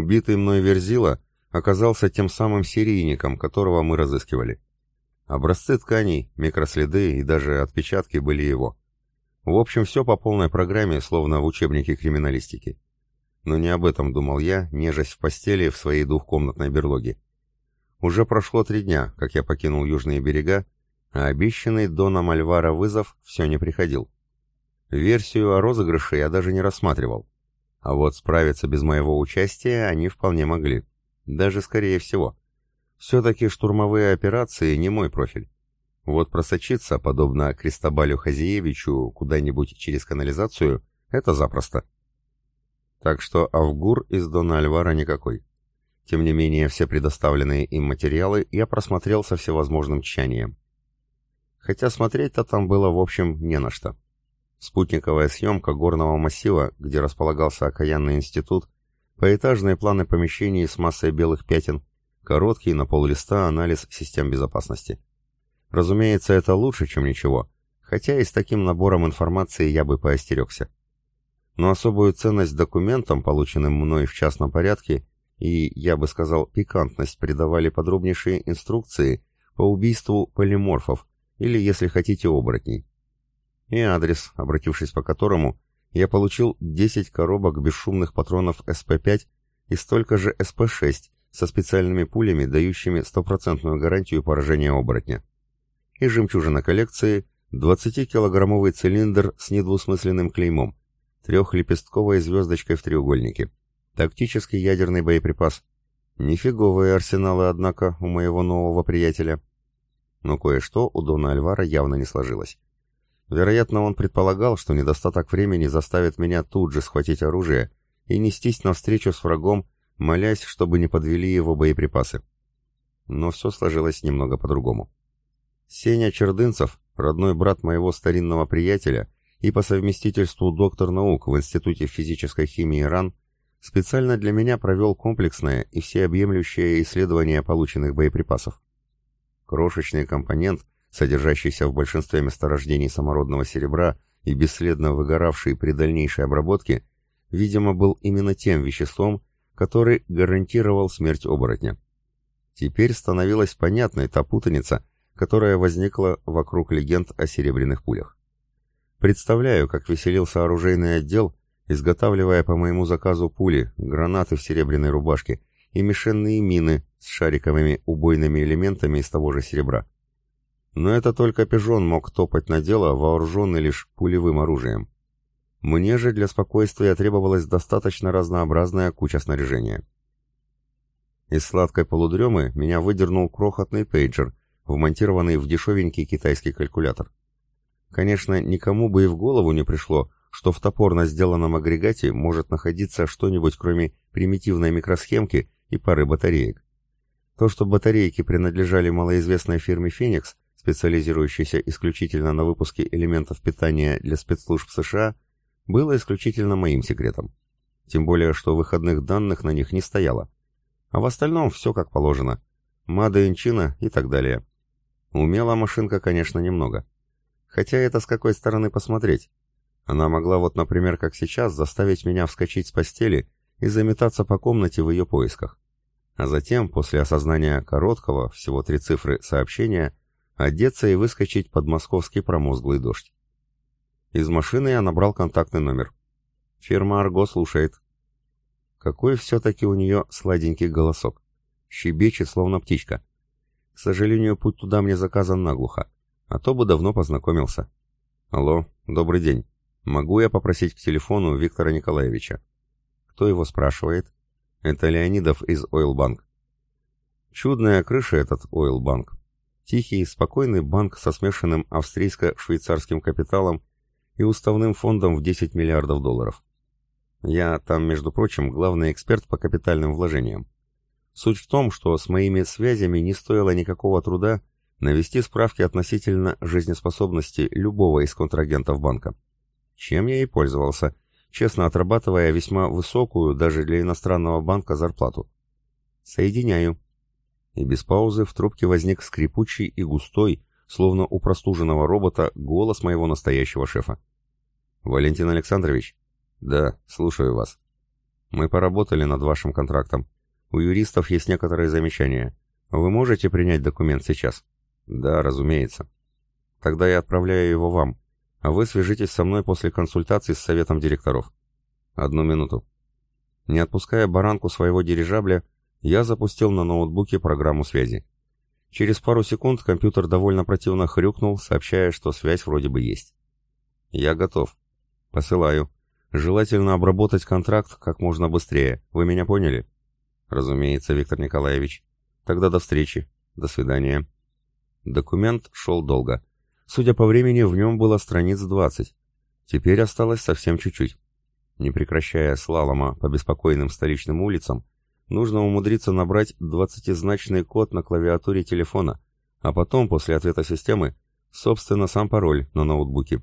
Убитый мной Верзила оказался тем самым серийником, которого мы разыскивали. Образцы тканей, микроследы и даже отпечатки были его. В общем, все по полной программе, словно в учебнике криминалистики. Но не об этом думал я, нежась в постели в своей двухкомнатной берлоге. Уже прошло три дня, как я покинул южные берега, а обещанный Доном Альвара вызов все не приходил. Версию о розыгрыше я даже не рассматривал. А вот справиться без моего участия они вполне могли. Даже скорее всего. Все-таки штурмовые операции не мой профиль. Вот просочиться, подобно Кристобалю Хазиевичу, куда-нибудь через канализацию, это запросто. Так что Авгур из Дона Альвара никакой. Тем не менее, все предоставленные им материалы я просмотрел со всевозможным тщанием. Хотя смотреть-то там было, в общем, не на что. Спутниковая съемка горного массива, где располагался окаянный институт, поэтажные планы помещений с массой белых пятен, короткий на пол листа анализ систем безопасности. Разумеется, это лучше, чем ничего, хотя и с таким набором информации я бы поостерегся. Но особую ценность документам, полученным мной в частном порядке, и, я бы сказал, пикантность придавали подробнейшие инструкции по убийству полиморфов, или, если хотите, оборотней. И адрес, обратившись по которому, я получил 10 коробок бесшумных патронов СП-5 и столько же СП-6 со специальными пулями, дающими стопроцентную гарантию поражения оборотня. И жемчужина коллекции – 20-килограммовый цилиндр с недвусмысленным клеймом, трехлепестковой звездочкой в треугольнике. Тактический ядерный боеприпас. Нифиговые арсеналы, однако, у моего нового приятеля. Но кое-что у Дона Альвара явно не сложилось. Вероятно, он предполагал, что недостаток времени заставит меня тут же схватить оружие и нестись навстречу с врагом, молясь, чтобы не подвели его боеприпасы. Но все сложилось немного по-другому. Сеня Чердынцев, родной брат моего старинного приятеля и по совместительству доктор наук в Институте физической химии РАН, специально для меня провел комплексное и всеобъемлющее исследование полученных боеприпасов. Крошечный компонент, содержащийся в большинстве месторождений самородного серебра и бесследно выгоравший при дальнейшей обработке, видимо, был именно тем веществом, который гарантировал смерть оборотня. Теперь становилась понятной та путаница, которая возникла вокруг легенд о серебряных пулях. Представляю, как веселился оружейный отдел, изготавливая по моему заказу пули, гранаты в серебряной рубашке и мишенные мины с шариковыми убойными элементами из того же серебра. Но это только пижон мог топать на дело, вооруженный лишь пулевым оружием. Мне же для спокойствия требовалась достаточно разнообразная куча снаряжения. Из сладкой полудремы меня выдернул крохотный пейджер, вмонтированный в дешевенький китайский калькулятор. Конечно, никому бы и в голову не пришло, что в топорно сделанном агрегате может находиться что-нибудь кроме примитивной микросхемки и пары батареек. То, что батарейки принадлежали малоизвестной фирме «Феникс», специализирующейся исключительно на выпуске элементов питания для спецслужб США, было исключительно моим секретом. Тем более, что выходных данных на них не стояло. А в остальном все как положено. Мада Инчина и так далее. Умела машинка, конечно, немного. Хотя это с какой стороны посмотреть. Она могла вот, например, как сейчас, заставить меня вскочить с постели и заметаться по комнате в ее поисках. А затем, после осознания короткого, всего три цифры, сообщения, одеться и выскочить под московский промозглый дождь. Из машины я набрал контактный номер. Фирма «Арго» слушает. Какой все-таки у нее сладенький голосок. Щебечет, словно птичка. К сожалению, путь туда мне заказан наглухо, а то бы давно познакомился. Алло, добрый день. Могу я попросить к телефону Виктора Николаевича? Кто его спрашивает? Это Леонидов из Ойлбанк. Чудная крыша этот Ойлбанк. Тихий, спокойный банк со смешанным австрийско-швейцарским капиталом и уставным фондом в 10 миллиардов долларов. Я там, между прочим, главный эксперт по капитальным вложениям. Суть в том, что с моими связями не стоило никакого труда навести справки относительно жизнеспособности любого из контрагентов банка чем я и пользовался, честно отрабатывая весьма высокую даже для иностранного банка зарплату. «Соединяю». И без паузы в трубке возник скрипучий и густой, словно у простуженного робота, голос моего настоящего шефа. «Валентин Александрович?» «Да, слушаю вас». Мы поработали над вашим контрактом. У юристов есть некоторые замечания. Вы можете принять документ сейчас? Да, разумеется. Тогда я отправляю его вам, а вы свяжитесь со мной после консультации с советом директоров. Одну минуту. Не отпуская баранку своего дирижабля, я запустил на ноутбуке программу связи. Через пару секунд компьютер довольно противно хрюкнул, сообщая, что связь вроде бы есть. «Я готов. Посылаю. Желательно обработать контракт как можно быстрее. Вы меня поняли?» «Разумеется, Виктор Николаевич. Тогда до встречи. До свидания». Документ шел долго. Судя по времени, в нем было страниц 20. Теперь осталось совсем чуть-чуть. Не прекращая слалома по беспокойным столичным улицам, нужно умудриться набрать двадцатизначный код на клавиатуре телефона, а потом, после ответа системы, собственно, сам пароль на ноутбуке.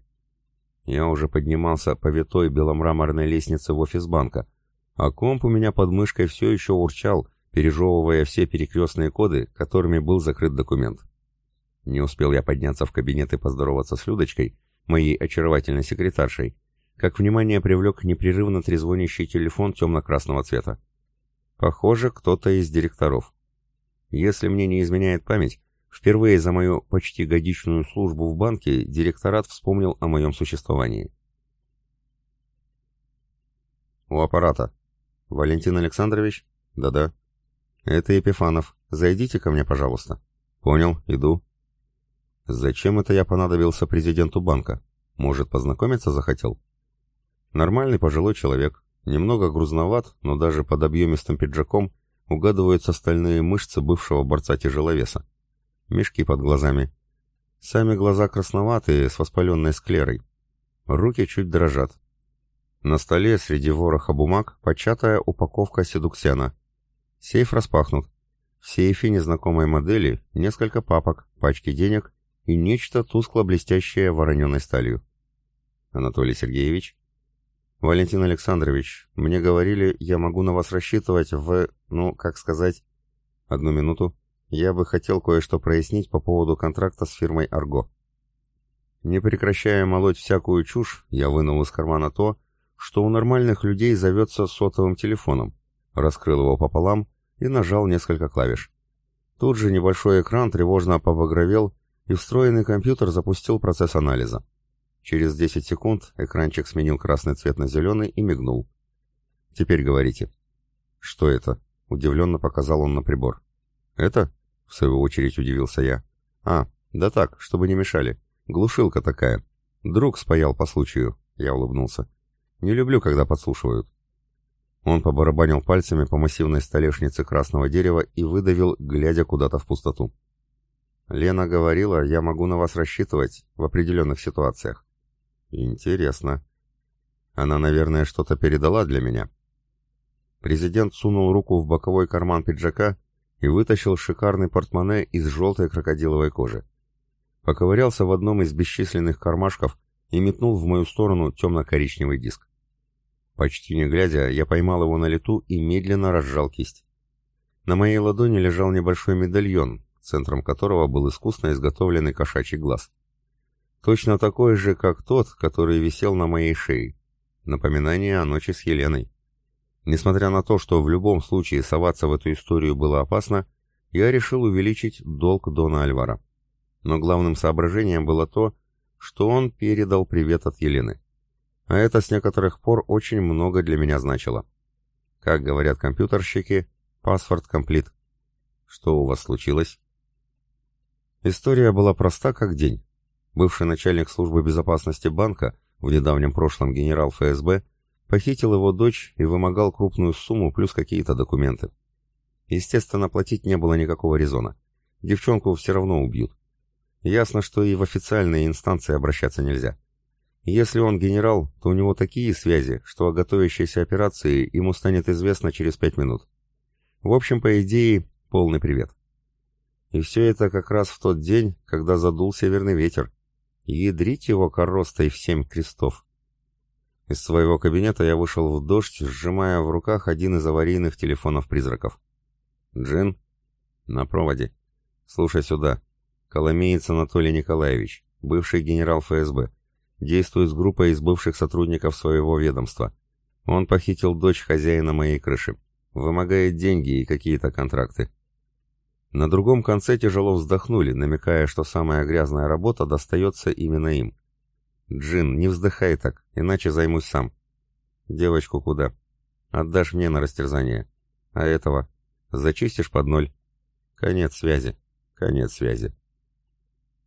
Я уже поднимался по витой беломраморной лестнице в офис банка, а комп у меня под мышкой все еще урчал, пережевывая все перекрестные коды, которыми был закрыт документ. Не успел я подняться в кабинет и поздороваться с Людочкой, моей очаровательной секретаршей, как внимание привлек непрерывно трезвонящий телефон темно-красного цвета. Похоже, кто-то из директоров. Если мне не изменяет память, впервые за мою почти годичную службу в банке директорат вспомнил о моем существовании. У аппарата. Валентин Александрович? Да-да. Это Епифанов. Зайдите ко мне, пожалуйста. Понял, иду. Зачем это я понадобился президенту банка? Может, познакомиться захотел? Нормальный пожилой человек, Немного грузноват, но даже под объемистым пиджаком угадываются стальные мышцы бывшего борца-тяжеловеса. Мешки под глазами. Сами глаза красноватые, с воспаленной склерой. Руки чуть дрожат. На столе среди вороха бумаг початая упаковка седуксена. Сейф распахнут. В сейфе незнакомой модели несколько папок, пачки денег и нечто тускло-блестящее вороненой сталью. Анатолий Сергеевич «Валентин Александрович, мне говорили, я могу на вас рассчитывать в... ну, как сказать...» «Одну минуту. Я бы хотел кое-что прояснить по поводу контракта с фирмой «Арго». Не прекращая молоть всякую чушь, я вынул из кармана то, что у нормальных людей зовется сотовым телефоном, раскрыл его пополам и нажал несколько клавиш. Тут же небольшой экран тревожно побагровел, и встроенный компьютер запустил процесс анализа. Через 10 секунд экранчик сменил красный цвет на зеленый и мигнул. «Теперь говорите». «Что это?» — удивленно показал он на прибор. «Это?» — в свою очередь удивился я. «А, да так, чтобы не мешали. Глушилка такая. Друг спаял по случаю», — я улыбнулся. «Не люблю, когда подслушивают». Он побарабанил пальцами по массивной столешнице красного дерева и выдавил, глядя куда-то в пустоту. «Лена говорила, я могу на вас рассчитывать в определенных ситуациях. Интересно. Она, наверное, что-то передала для меня. Президент сунул руку в боковой карман пиджака и вытащил шикарный портмоне из желтой крокодиловой кожи. Поковырялся в одном из бесчисленных кармашков и метнул в мою сторону темно-коричневый диск. Почти не глядя, я поймал его на лету и медленно разжал кисть. На моей ладони лежал небольшой медальон, центром которого был искусно изготовленный кошачий глаз. Точно такой же, как тот, который висел на моей шее. Напоминание о ночи с Еленой. Несмотря на то, что в любом случае соваться в эту историю было опасно, я решил увеличить долг Дона Альвара. Но главным соображением было то, что он передал привет от Елены. А это с некоторых пор очень много для меня значило. Как говорят компьютерщики, паспорт комплит. Что у вас случилось? История была проста как день. Бывший начальник службы безопасности банка, в недавнем прошлом генерал ФСБ, похитил его дочь и вымогал крупную сумму плюс какие-то документы. Естественно, платить не было никакого резона. Девчонку все равно убьют. Ясно, что и в официальные инстанции обращаться нельзя. Если он генерал, то у него такие связи, что о готовящейся операции ему станет известно через пять минут. В общем, по идее, полный привет. И все это как раз в тот день, когда задул северный ветер, Ядрить его коростой в семь крестов. Из своего кабинета я вышел в дождь, сжимая в руках один из аварийных телефонов-призраков. «Джин?» «На проводе. Слушай сюда. Коломеец Анатолий Николаевич, бывший генерал ФСБ. Действует с группой из бывших сотрудников своего ведомства. Он похитил дочь хозяина моей крыши. Вымогает деньги и какие-то контракты. На другом конце тяжело вздохнули, намекая, что самая грязная работа достается именно им. «Джин, не вздыхай так, иначе займусь сам». «Девочку куда?» «Отдашь мне на растерзание». «А этого?» «Зачистишь под ноль». «Конец связи». «Конец связи».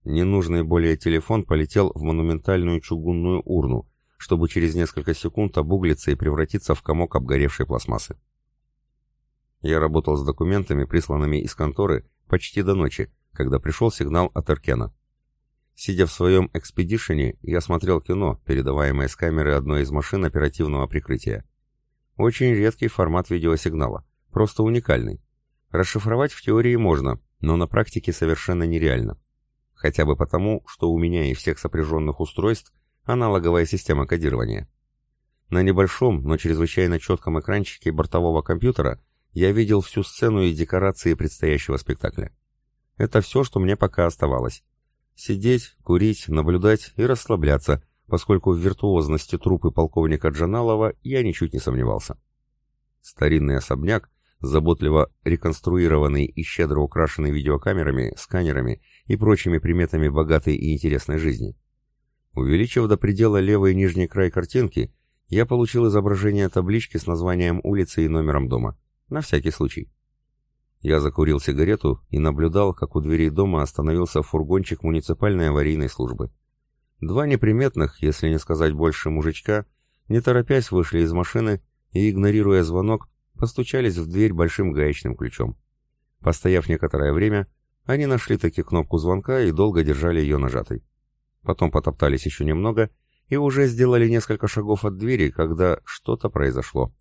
Ненужный более телефон полетел в монументальную чугунную урну, чтобы через несколько секунд обуглиться и превратиться в комок обгоревшей пластмассы. Я работал с документами, присланными из конторы, почти до ночи, когда пришел сигнал от Эркена. Сидя в своем экспедишене, я смотрел кино, передаваемое с камеры одной из машин оперативного прикрытия. Очень редкий формат видеосигнала, просто уникальный. Расшифровать в теории можно, но на практике совершенно нереально. Хотя бы потому, что у меня и всех сопряженных устройств аналоговая система кодирования. На небольшом, но чрезвычайно четком экранчике бортового компьютера я видел всю сцену и декорации предстоящего спектакля. Это все, что мне пока оставалось. Сидеть, курить, наблюдать и расслабляться, поскольку в виртуозности трупы полковника Джаналова я ничуть не сомневался. Старинный особняк, заботливо реконструированный и щедро украшенный видеокамерами, сканерами и прочими приметами богатой и интересной жизни. Увеличив до предела левый нижний край картинки, я получил изображение таблички с названием улицы и номером дома. На всякий случай. Я закурил сигарету и наблюдал, как у дверей дома остановился фургончик муниципальной аварийной службы. Два неприметных, если не сказать больше, мужичка, не торопясь, вышли из машины и, игнорируя звонок, постучались в дверь большим гаечным ключом. Постояв некоторое время, они нашли таки кнопку звонка и долго держали ее нажатой. Потом потоптались еще немного и уже сделали несколько шагов от двери, когда что-то произошло.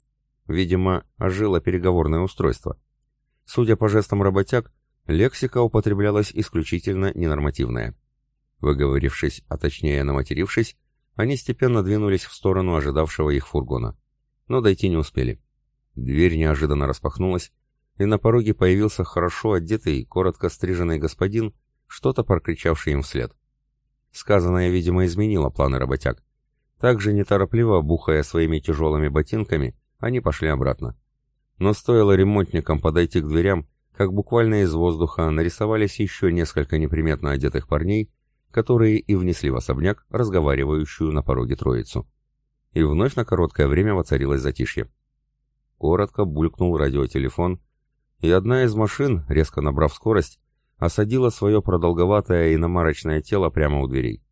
Видимо, ожило переговорное устройство. Судя по жестам работяг, лексика употреблялась исключительно ненормативная. Выговорившись, а точнее наматерившись, они степенно двинулись в сторону ожидавшего их фургона. Но дойти не успели. Дверь неожиданно распахнулась, и на пороге появился хорошо одетый, коротко стриженный господин, что-то прокричавший им вслед. Сказанное, видимо, изменило планы работяг. Также неторопливо, бухая своими тяжелыми ботинками, они пошли обратно. Но стоило ремонтникам подойти к дверям, как буквально из воздуха нарисовались еще несколько неприметно одетых парней, которые и внесли в особняк разговаривающую на пороге троицу. И вновь на короткое время воцарилось затишье. Коротко булькнул радиотелефон, и одна из машин, резко набрав скорость, осадила свое продолговатое иномарочное тело прямо у дверей.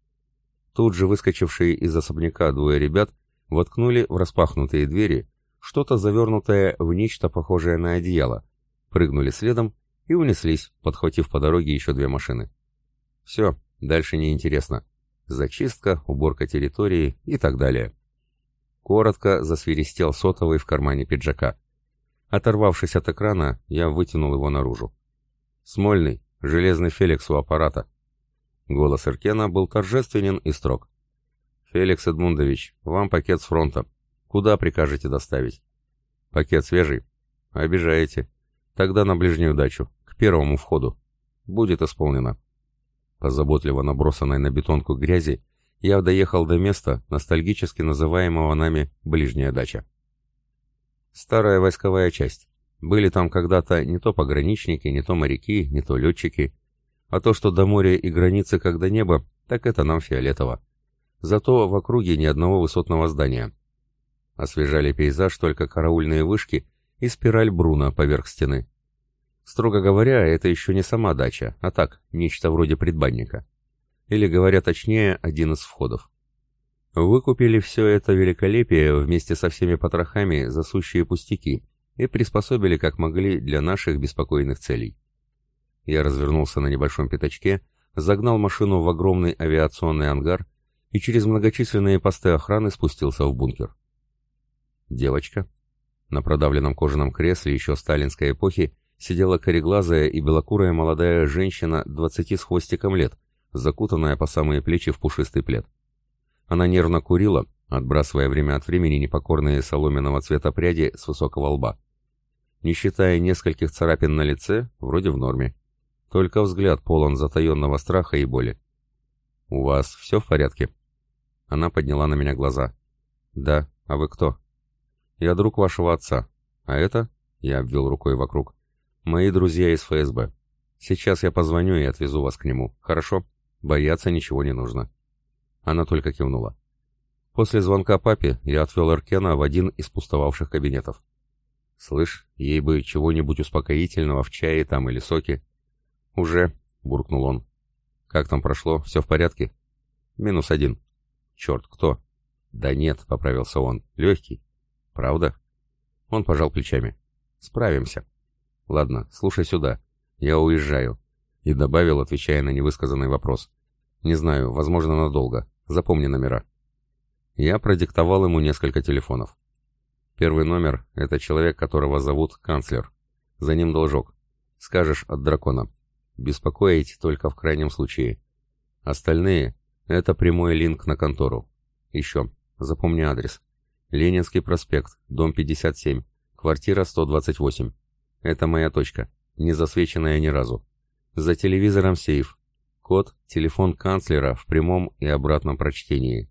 Тут же выскочившие из особняка двое ребят воткнули в распахнутые двери что-то завернутое в нечто похожее на одеяло, прыгнули следом и унеслись, подхватив по дороге еще две машины. Все, дальше неинтересно. Зачистка, уборка территории и так далее. Коротко засвиристел сотовый в кармане пиджака. Оторвавшись от экрана, я вытянул его наружу. «Смольный, железный Феликс у аппарата». Голос Иркена был торжественен и строг. «Феликс Эдмундович, вам пакет с фронта. Куда прикажете доставить? Пакет свежий? Обижаете. Тогда на ближнюю дачу, к первому входу. Будет исполнено. По заботливо набросанной на бетонку грязи я доехал до места, ностальгически называемого нами «ближняя дача». Старая войсковая часть. Были там когда-то не то пограничники, не то моряки, не то летчики. А то, что до моря и границы как до неба, так это нам фиолетово. Зато в округе ни одного высотного здания. Освежали пейзаж только караульные вышки и спираль Бруна поверх стены. Строго говоря, это еще не сама дача, а так, нечто вроде предбанника. Или, говоря точнее, один из входов. Выкупили все это великолепие вместе со всеми потрохами за сущие пустяки и приспособили как могли для наших беспокойных целей. Я развернулся на небольшом пятачке, загнал машину в огромный авиационный ангар и через многочисленные посты охраны спустился в бункер. Девочка. На продавленном кожаном кресле еще сталинской эпохи сидела кореглазая и белокурая молодая женщина двадцати с хвостиком лет, закутанная по самые плечи в пушистый плед. Она нервно курила, отбрасывая время от времени непокорные соломенного цвета пряди с высокого лба. Не считая нескольких царапин на лице, вроде в норме. Только взгляд полон затаенного страха и боли. «У вас все в порядке?» Она подняла на меня глаза. «Да, а вы кто?» Я друг вашего отца. А это, я обвел рукой вокруг, мои друзья из ФСБ. Сейчас я позвоню и отвезу вас к нему. Хорошо? Бояться ничего не нужно. Она только кивнула. После звонка папе я отвел Эркена в один из пустовавших кабинетов. «Слышь, ей бы чего-нибудь успокоительного в чае там или соке». «Уже», — буркнул он. «Как там прошло? Все в порядке?» «Минус один». «Черт, кто?» «Да нет», — поправился он. «Легкий». «Правда?» Он пожал плечами. «Справимся». «Ладно, слушай сюда. Я уезжаю». И добавил, отвечая на невысказанный вопрос. «Не знаю, возможно, надолго. Запомни номера». Я продиктовал ему несколько телефонов. Первый номер — это человек, которого зовут канцлер. За ним должок. Скажешь от дракона. Беспокоить только в крайнем случае. Остальные — это прямой линк на контору. Еще. Запомни адрес. Ленинский проспект, дом 57, квартира 128. Это моя точка, не засвеченная ни разу. За телевизором сейф. Код, телефон канцлера в прямом и обратном прочтении.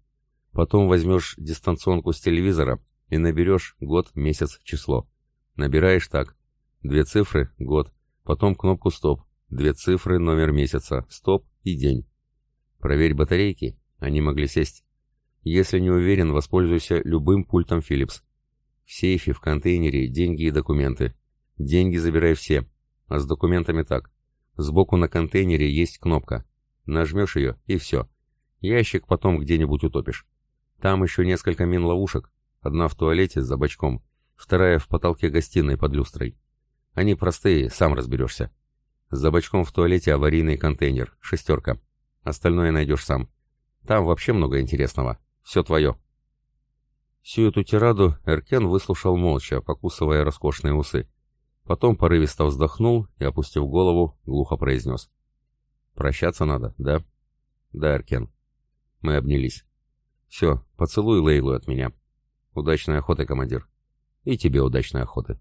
Потом возьмешь дистанционку с телевизора и наберешь год, месяц, число. Набираешь так. Две цифры, год. Потом кнопку «Стоп». Две цифры, номер месяца, стоп и день. Проверь батарейки, они могли сесть. Если не уверен, воспользуйся любым пультом Philips. В сейфе, в контейнере деньги и документы. Деньги забирай все. А с документами так. Сбоку на контейнере есть кнопка. Нажмешь ее, и все. Ящик потом где-нибудь утопишь. Там еще несколько мин-ловушек. Одна в туалете за бачком, вторая в потолке гостиной под люстрой. Они простые, сам разберешься. За бачком в туалете аварийный контейнер, шестерка. Остальное найдешь сам. Там вообще много интересного. Все твое. Всю эту тираду Эркен выслушал молча, покусывая роскошные усы. Потом порывисто вздохнул и, опустив голову, глухо произнес. «Прощаться надо, да?» «Да, Эркен». Мы обнялись. «Все, поцелуй Лейлу от меня». «Удачной охоты, командир». «И тебе удачной охоты».